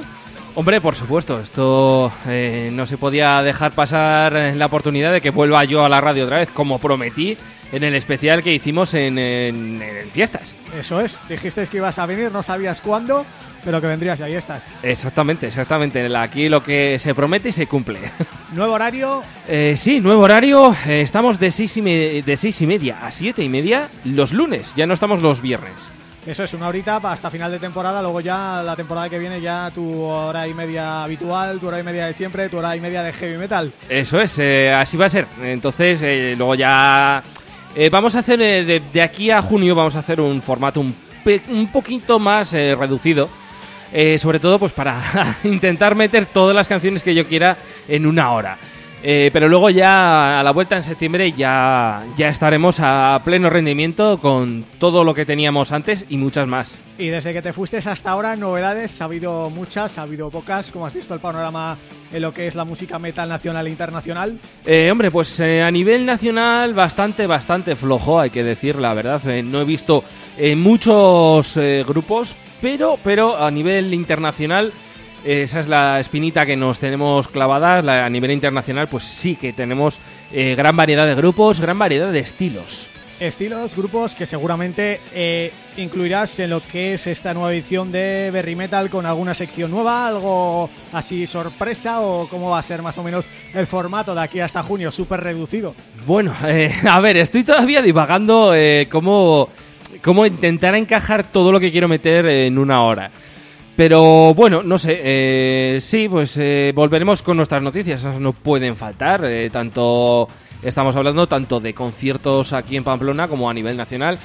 Hombre, por supuesto, esto eh, no se podía dejar pasar eh, la oportunidad de que vuelva yo a la radio otra vez, como prometí en el especial que hicimos en, en- en Fiestas. Eso es, dijiste que ibas a venir, no sabías cuándo, pero que vendrías y ahí estás. Exactamente, exactamente. Aquí lo que se promete y se cumple. Nuevo horario, Eh, sí, nuevo horario. eh, estamos de seis, y de seis y media a siete y media los lunes. Ya no estamos los viernes. Eso es, una horita hasta final de temporada, luego ya la temporada que viene ya tu hora y media habitual, tu hora y media de siempre, tu hora y media de heavy metal. Eso es, eh, así va a ser. Entonces, eh, luego ya... eh, vamos a hacer, de, de aquí a junio, vamos a hacer un formato un, pe- un poquito más reducido. Sobre todo pues para intentar meter todas las canciones que yo quiera en una hora. Eh, pero luego ya a la vuelta en septiembre ya, ya estaremos a pleno rendimiento con todo lo que teníamos antes y muchas más. Y desde que te fuiste hasta ahora, novedades, ha habido muchas, ha habido pocas, como has visto el panorama en lo que es la música metal nacional e internacional. Eh, hombre, pues eh, a nivel nacional bastante, bastante flojo, hay que decir la verdad. Eh, no he visto eh, muchos eh, grupos, pero, pero a nivel internacional, esa es la espinita que nos tenemos clavada. la- a nivel internacional, pues sí que tenemos eh, gran variedad de grupos, gran variedad de estilos. Estilos, grupos que seguramente eh, incluirás en lo que es esta nueva edición de Berry Metal con alguna sección nueva, algo así sorpresa o cómo va a ser más o menos el formato de aquí hasta junio, súper reducido. Bueno, eh, a ver, estoy todavía divagando cómo, cómo intentar encajar todo lo que quiero meter en una hora. Pero bueno, no sé, eh, sí, pues eh, volveremos con nuestras noticias, esas no pueden faltar, eh, tanto estamos hablando tanto de conciertos aquí en Pamplona como a nivel nacional.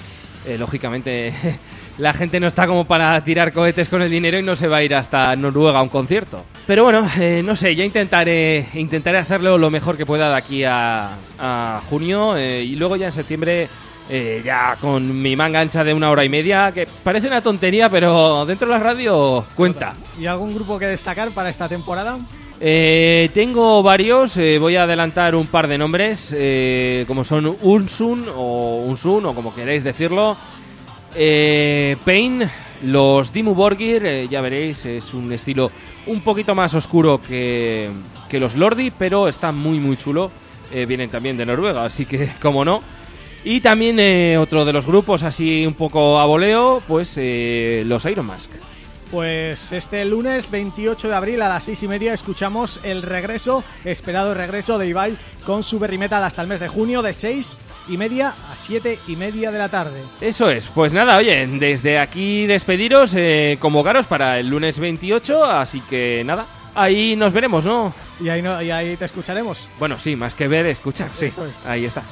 Lógicamente la gente no está como para tirar cohetes con el dinero y no se va a ir hasta Noruega a un concierto. Pero bueno, no sé, ya intentaré, intentaré hacerlo lo mejor que pueda de aquí a, a junio y luego ya en septiembre eh, ya con mi manga ancha de una hora y media, que parece una tontería, pero dentro de la radio cuenta. ¿Y algún grupo que destacar para esta temporada? Eh, tengo varios, eh, voy a adelantar un par de nombres, eh, como son Unsun o Unsun, o como queréis decirlo. Pain, los Dimmu Borgir, ya veréis, es un estilo un poquito más oscuro que, que los Lordi, pero está muy muy chulo. Vienen también de Noruega, así que como no. Y también eh, otro de los grupos así un poco a voleo, pues eh, los Iron Mask. Pues este lunes 28 de abril a las 6 y media escuchamos el regreso, esperado regreso de Ibai con su Berry Metal hasta el mes de junio de 6 y media a 7 y media de la tarde. Eso es, pues nada, oye, desde aquí despediros, eh, convocaros para el lunes 28, así que nada, ahí nos veremos, ¿no? Y ahí, no, y ahí te escucharemos. Bueno, sí, más que ver, escuchar, sí, Eso es. ahí está.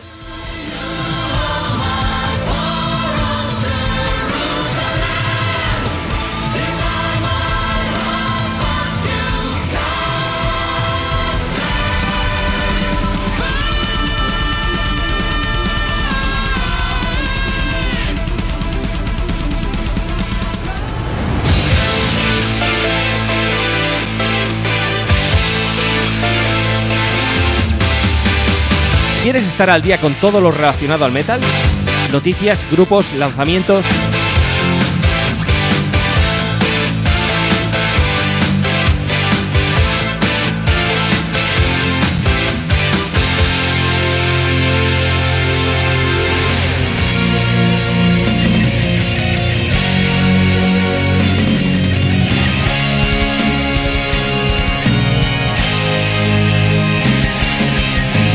¿Quieres estar al día con todo lo relacionado al metal? Noticias, grupos, lanzamientos.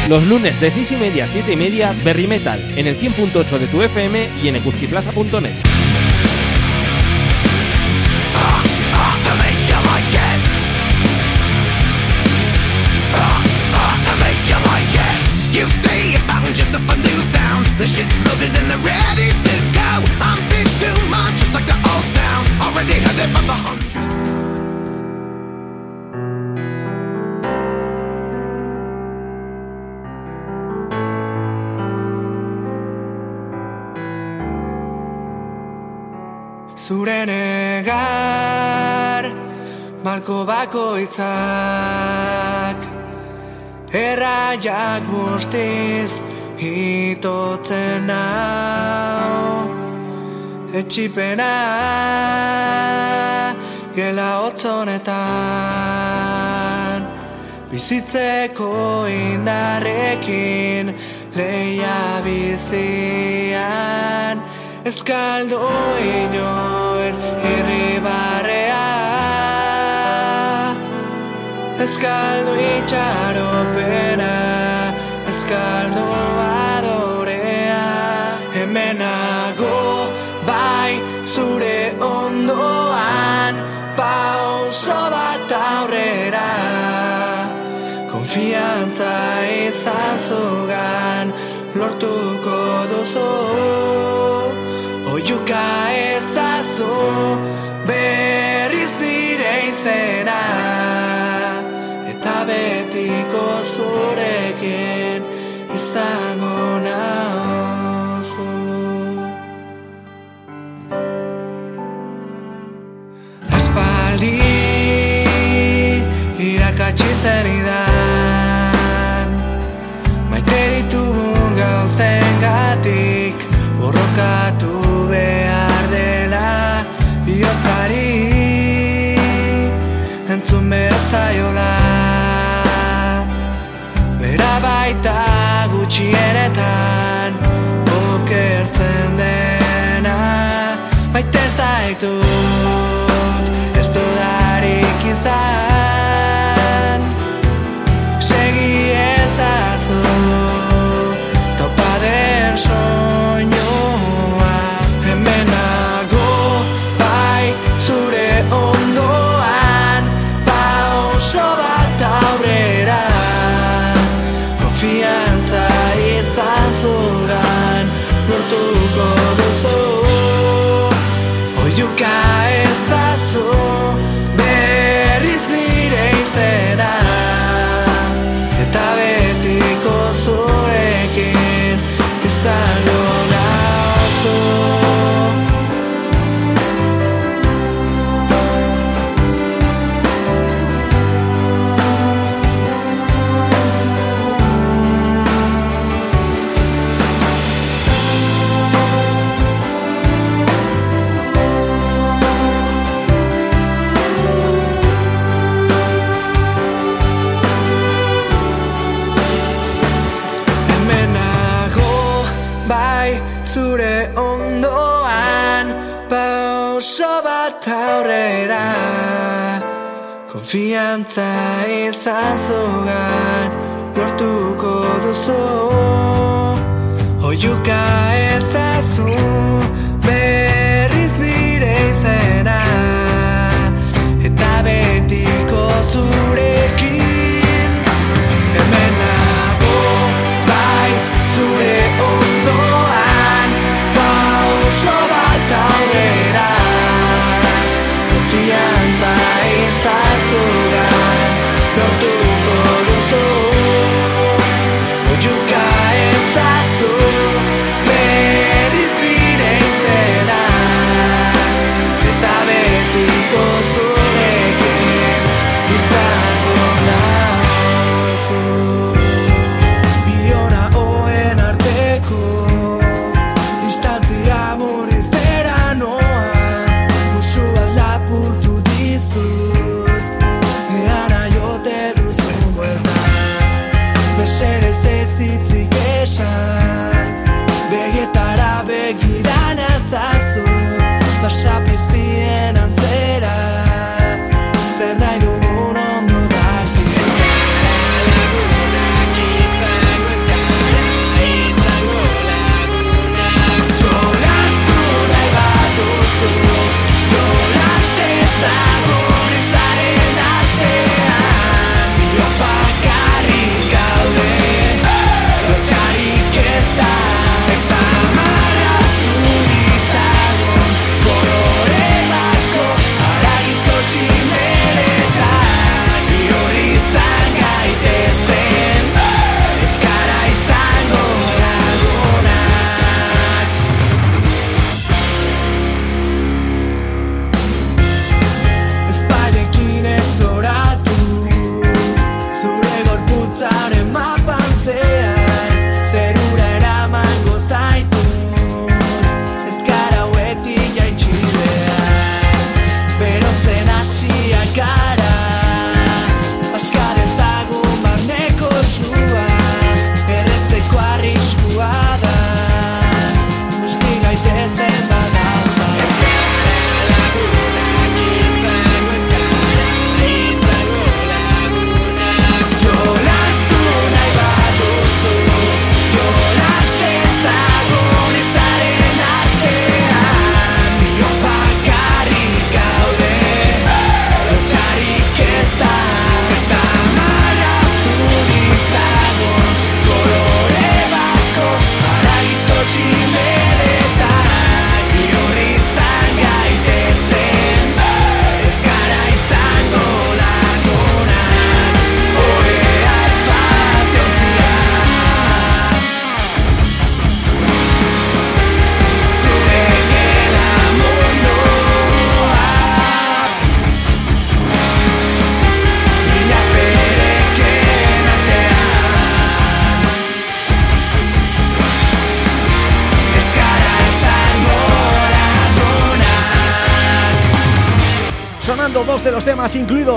Los lunes de 6 y media a 7 y media, Berry Metal, en el 100.8 de tu FM y en ecuzquiplaza.net. Malko bakoitzak Erraiak guztiz Itotzen hau. Etxipena Gela otzonetan Bizitzeko indarrekin Leia bizian. Ez galdu inoiz irribarrea Eskaldu itxaropena Eskaldu adorea. Hemenago bai zure ondoan Pauso bat aurrera. Konfiantza ezazugan Lortuko duzu Oiukan gutxienetan Okertzen dena. Maite zaitut zugan Lortuko duzu. Oiuka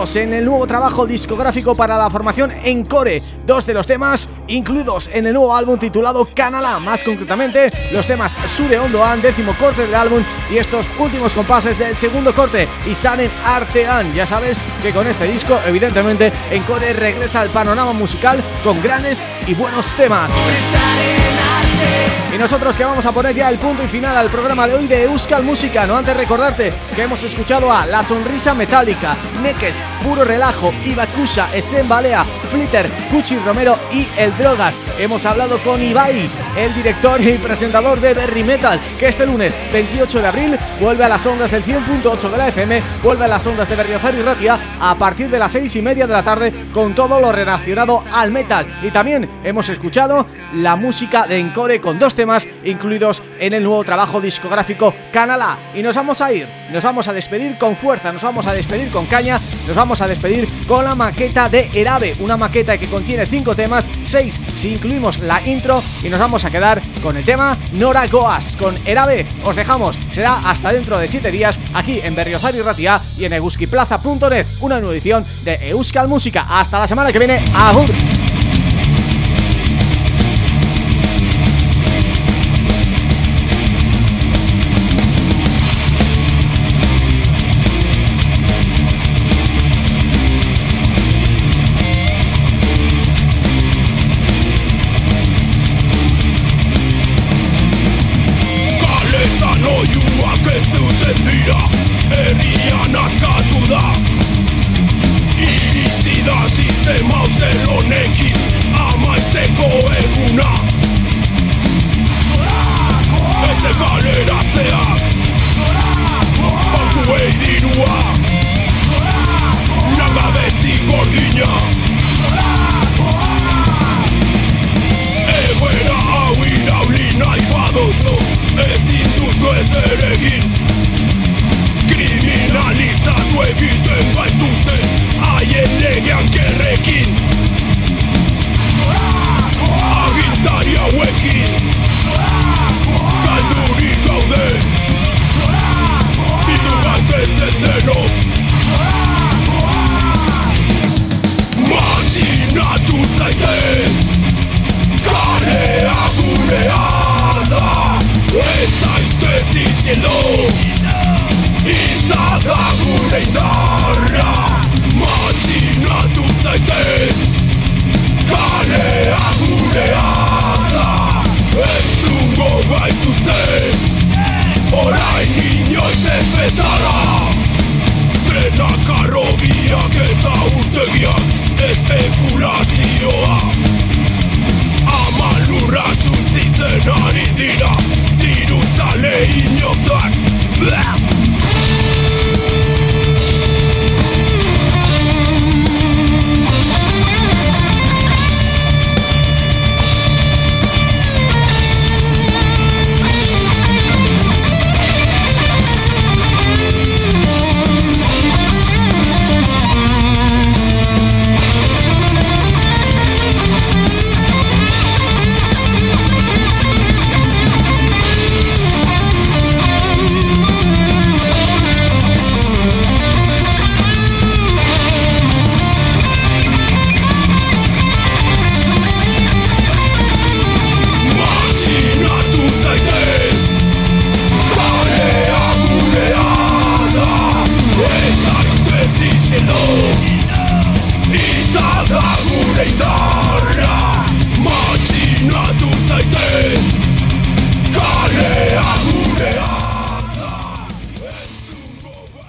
en el nuevo trabajo discográfico para la formación Encore, dos de los temas incluidos en el nuevo álbum titulado Canala, más concretamente los temas Sure Ondoan, décimo corte del álbum y estos últimos compases del segundo corte, Isanen Artean, ya sabes que con este disco evidentemente Encore regresa al panorama musical con grandes y buenos temas. Y nosotros que vamos a poner ya el punto y final al programa de hoy de Euskal Música No antes recordarte que hemos escuchado a La Sonrisa Metálica, Neques, Puro Relajo, Ibakusa, Esen Balea, Flitter, Cuchi Romero y El Drogas Hemos hablado con Ibai, el director y presentador de Berry Metal Que este lunes 28 de abril vuelve a las ondas del 100.8 de la FM Vuelve a las ondas de Berriozar y Ratia a partir de las 6 y media de la tarde Con todo lo relacionado al metal Y también hemos escuchado la música de Encore con dos temas incluidos en el nuevo trabajo discográfico Canala. Y nos vamos a ir, nos vamos a despedir con fuerza, nos vamos a despedir con caña, nos vamos a despedir con la maqueta de Erabe, una maqueta que contiene cinco temas, seis si incluimos la intro y nos vamos a quedar con el tema Nora Goas. Con Erabe os dejamos, será hasta dentro de siete días aquí en Berriozar y Ratia y en eguskiplaza.net, una nueva edición de Euskal Música. Hasta la semana que viene, ¡Ahur!